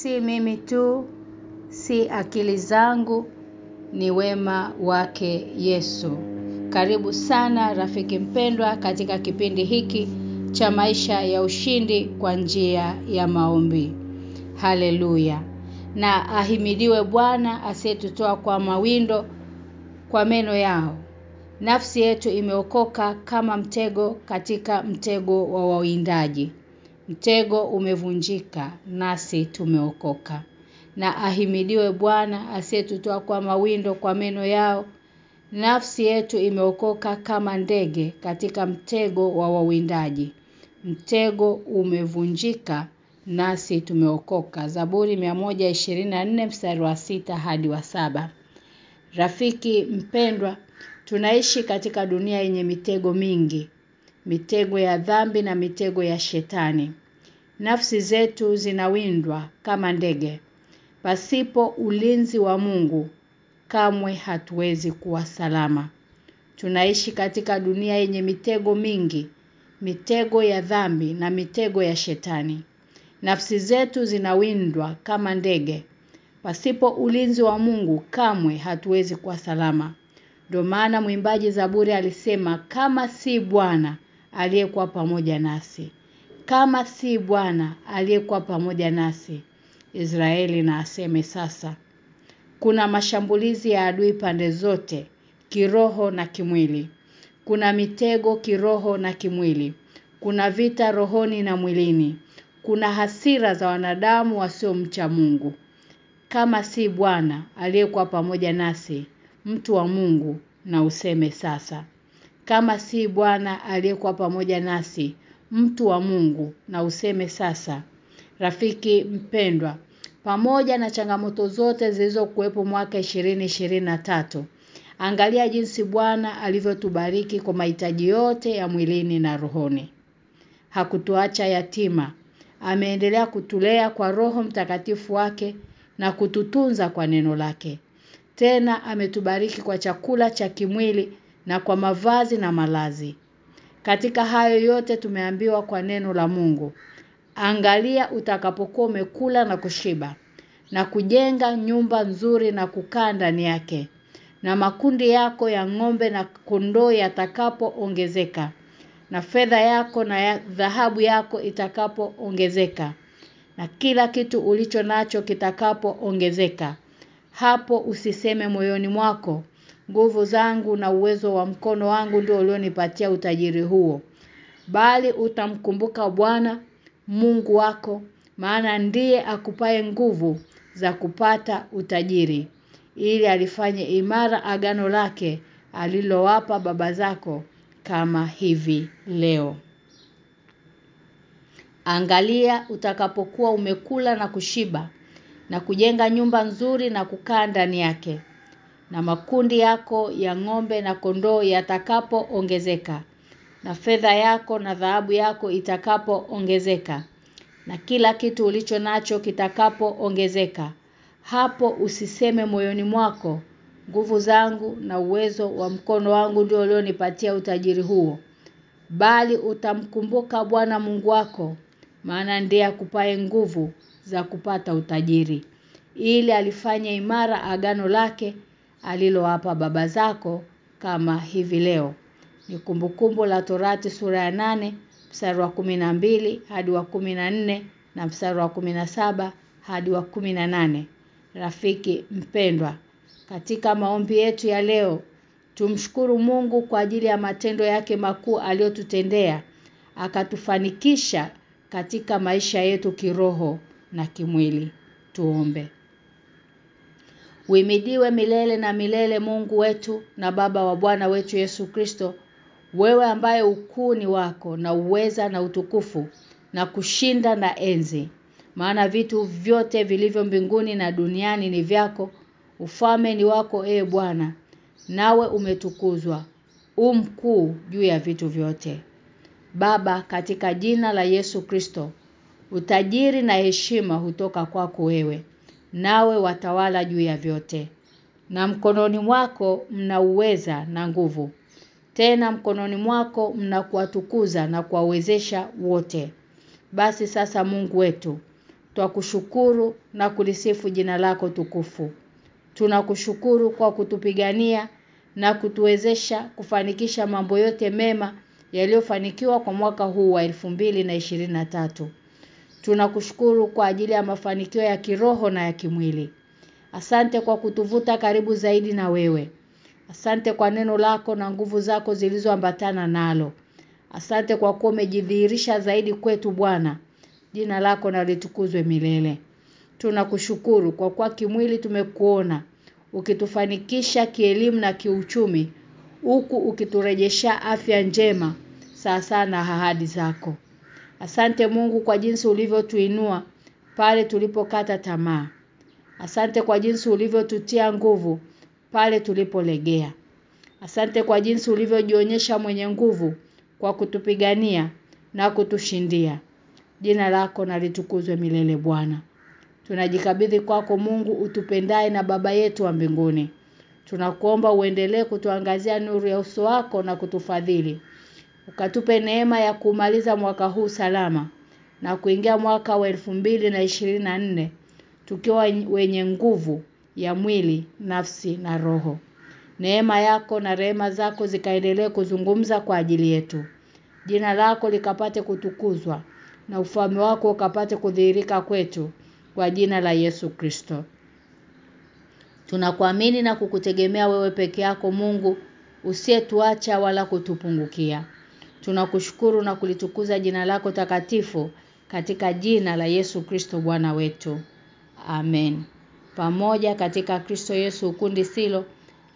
si mimi tu si akili zangu ni wema wake Yesu. Karibu sana rafiki mpendwa katika kipindi hiki cha maisha ya ushindi kwa njia ya maombi. Haleluya. Na ahimidiwe Bwana asiyetutoa kwa mawindo kwa meno yao. Nafsi yetu imeokoka kama mtego katika mtego wa wawindaji. Mtego umevunjika nasi tumeokoka. Na ahimidiwe Bwana asiyetutoa kwa mawindo kwa meno yao. Nafsi yetu imeokoka kama ndege katika mtego wa wawindaji. Mtego umevunjika nasi tumeokoka. Zaburi 124 mstari wa sita hadi wa saba Rafiki mpendwa, tunaishi katika dunia yenye mitego mingi. Mitego ya dhambi na mitego ya shetani. Nafsi zetu zinawindwa kama ndege. Pasipo ulinzi wa Mungu kamwe hatuwezi kuwa salama. Tunaishi katika dunia yenye mitego mingi, mitego ya dhambi na mitego ya shetani. Nafsi zetu zinawindwa kama ndege. Pasipo ulinzi wa Mungu kamwe hatuwezi kuwa salama. Ndio maana mwimbaji Zaburi alisema kama si Bwana aliyekuwa pamoja nasi. Kama si Bwana aliyekuwa pamoja nasi. Israeli na aseme sasa. Kuna mashambulizi ya adui pande zote, kiroho na kimwili. Kuna mitego kiroho na kimwili. Kuna vita rohoni na mwilini. Kuna hasira za wanadamu wasiomcha Mungu. Kama si Bwana aliyekuwa pamoja nasi, mtu wa Mungu na useme sasa. Kama si Bwana aliyekuwa pamoja nasi, mtu wa Mungu na useme sasa. Rafiki mpendwa, pamoja na changamoto zote zilizokuwepo mwaka 2023 angalia jinsi Bwana alivyotubariki kwa mahitaji yote ya mwilini na rohoni. Hakutuacha yatima. Ameendelea kutulea kwa roho mtakatifu wake na kututunza kwa neno lake. Tena ametubariki kwa chakula cha kimwili na kwa mavazi na malazi. Katika hayo yote tumeambiwa kwa neno la Mungu. Angalia utakapokuwa umekula na kushiba na kujenga nyumba nzuri na kukaa ndani yake na makundi yako ya ng'ombe na kondoo yatakapoongezeka na fedha yako na ya, dhahabu yako itakapoongezeka na kila kitu ulicho nacho kitakapoongezeka hapo usiseme moyoni mwako nguvu zangu na uwezo wa mkono wangu ndio ulionipatia utajiri huo bali utamkumbuka Bwana Mungu wako maana ndiye akupaye nguvu za kupata utajiri ili alifanye imara agano lake alilowapa baba zako kama hivi leo. Angalia utakapokuwa umekula na kushiba na kujenga nyumba nzuri na kukaa ndani yake. Na makundi yako ya ng'ombe na kondoo yatakapoongezeka na fedha yako na dhahabu yako itakapoongezeka na kila kitu ulicho nacho kitakapoongezeka. Hapo usiseme moyoni mwako nguvu zangu na uwezo wa mkono wangu ndio ulionipatia utajiri huo. Bali utamkumbuka Bwana Mungu wako maana ndiye akupaye nguvu za kupata utajiri ili alifanya imara agano lake alilowapa baba zako kama hivi leo. Ni kumbukumbu la Torati sura ya nane mstari wa mbili hadi wa nne na mstari wa saba hadi wa nane. Rafiki mpendwa katika maombi yetu ya leo tumshukuru Mungu kwa ajili ya matendo yake makuu aliyotutendea akatufanikisha katika maisha yetu kiroho na kimwili. Tuombe Uimidiwe milele na milele Mungu wetu na Baba wa Bwana wetu Yesu Kristo wewe ambaye ukuu ni wako na uweza na utukufu na kushinda na enzi. Maana vitu vyote vilivyo mbinguni na duniani ni vyako. Ufalme ni wako e Bwana nawe umetukuzwa umkuu juu ya vitu vyote. Baba katika jina la Yesu Kristo utajiri na heshima hutoka kwako wewe nawe watawala juu ya vyote na mkononi mwako mna uweza na nguvu tena mkononi mwako mna kuwatukuza na kuwawezesha wote basi sasa Mungu wetu Twakushukuru na kulisifu jina lako tukufu. Tunakushukuru kwa kutupigania na kutuwezesha kufanikisha mambo yote mema yaliyofanikiwa kwa mwaka huu wa 2023. Tunakushukuru kwa ajili ya mafanikio ya kiroho na ya kimwili. Asante kwa kutuvuta karibu zaidi na wewe. Asante kwa neno lako na nguvu zako zilizoambatana nalo. Asante kwa kuwa umejidhihirisha zaidi kwetu Bwana. Jina lako na litukuzwe milele. Tunakushukuru kwa kuwa kimwili tumekuona ukitufanikisha kielimu na kiuchumi huku ukiturejesha afya njema sawa na ahadi zako. Asante Mungu kwa jinsi ulivyotuinua pale tulipokata tamaa. Asante kwa jinsi ulivyotutia nguvu pale tulipolegea. Asante kwa jinsi ulivyojionyesha mwenye nguvu kwa kutupigania na kutushindia. Jina lako na litukuzwe milele Bwana. Tunajikabidhi kwako Mungu utupendaye na baba yetu wa mbinguni. Tunakuomba uendelee kutuangazia nuru ya uso wako na kutufadhili. Ukatupe neema ya kumaliza mwaka huu salama na kuingia mwaka wa na nne tukiwa wenye nguvu ya mwili, nafsi na roho. Neema yako na rehema zako zikaendelee kuzungumza kwa ajili yetu. Jina lako likapate kutukuzwa na ufalme wako ukapate kudhihirika kwetu kwa jina la Yesu Kristo. Tunakuamini na kukutegemea wewe peke yako Mungu usiyetuacha wala kutupungukia. Tunakushukuru na kulitukuza jina lako takatifu katika jina la Yesu Kristo Bwana wetu. Amen. Pamoja katika Kristo Yesu ukundi silo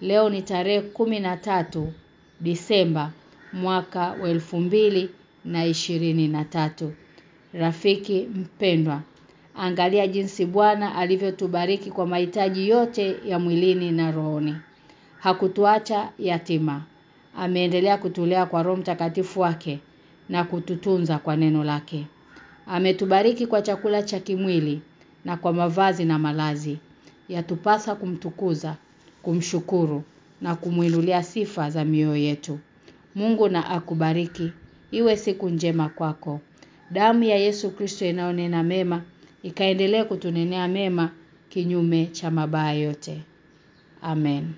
leo ni tarehe tatu Disemba mwaka wa elfu na na tatu. Rafiki mpendwa Angalia jinsi Bwana alivyotubariki kwa mahitaji yote ya mwilini na rohoni. Hakutuacha yatima. Ameendelea kutulea kwa Roho Mtakatifu wake na kututunza kwa neno lake. Ametubariki kwa chakula cha kimwili na kwa mavazi na malazi. Yatupasa kumtukuza, kumshukuru na kumuinulia sifa za mioyo yetu. Mungu na akubariki. Iwe siku njema kwako. Damu ya Yesu Kristo inaonena mema ikaendelee kutunenea mema kinyume cha mabaya yote. Amen.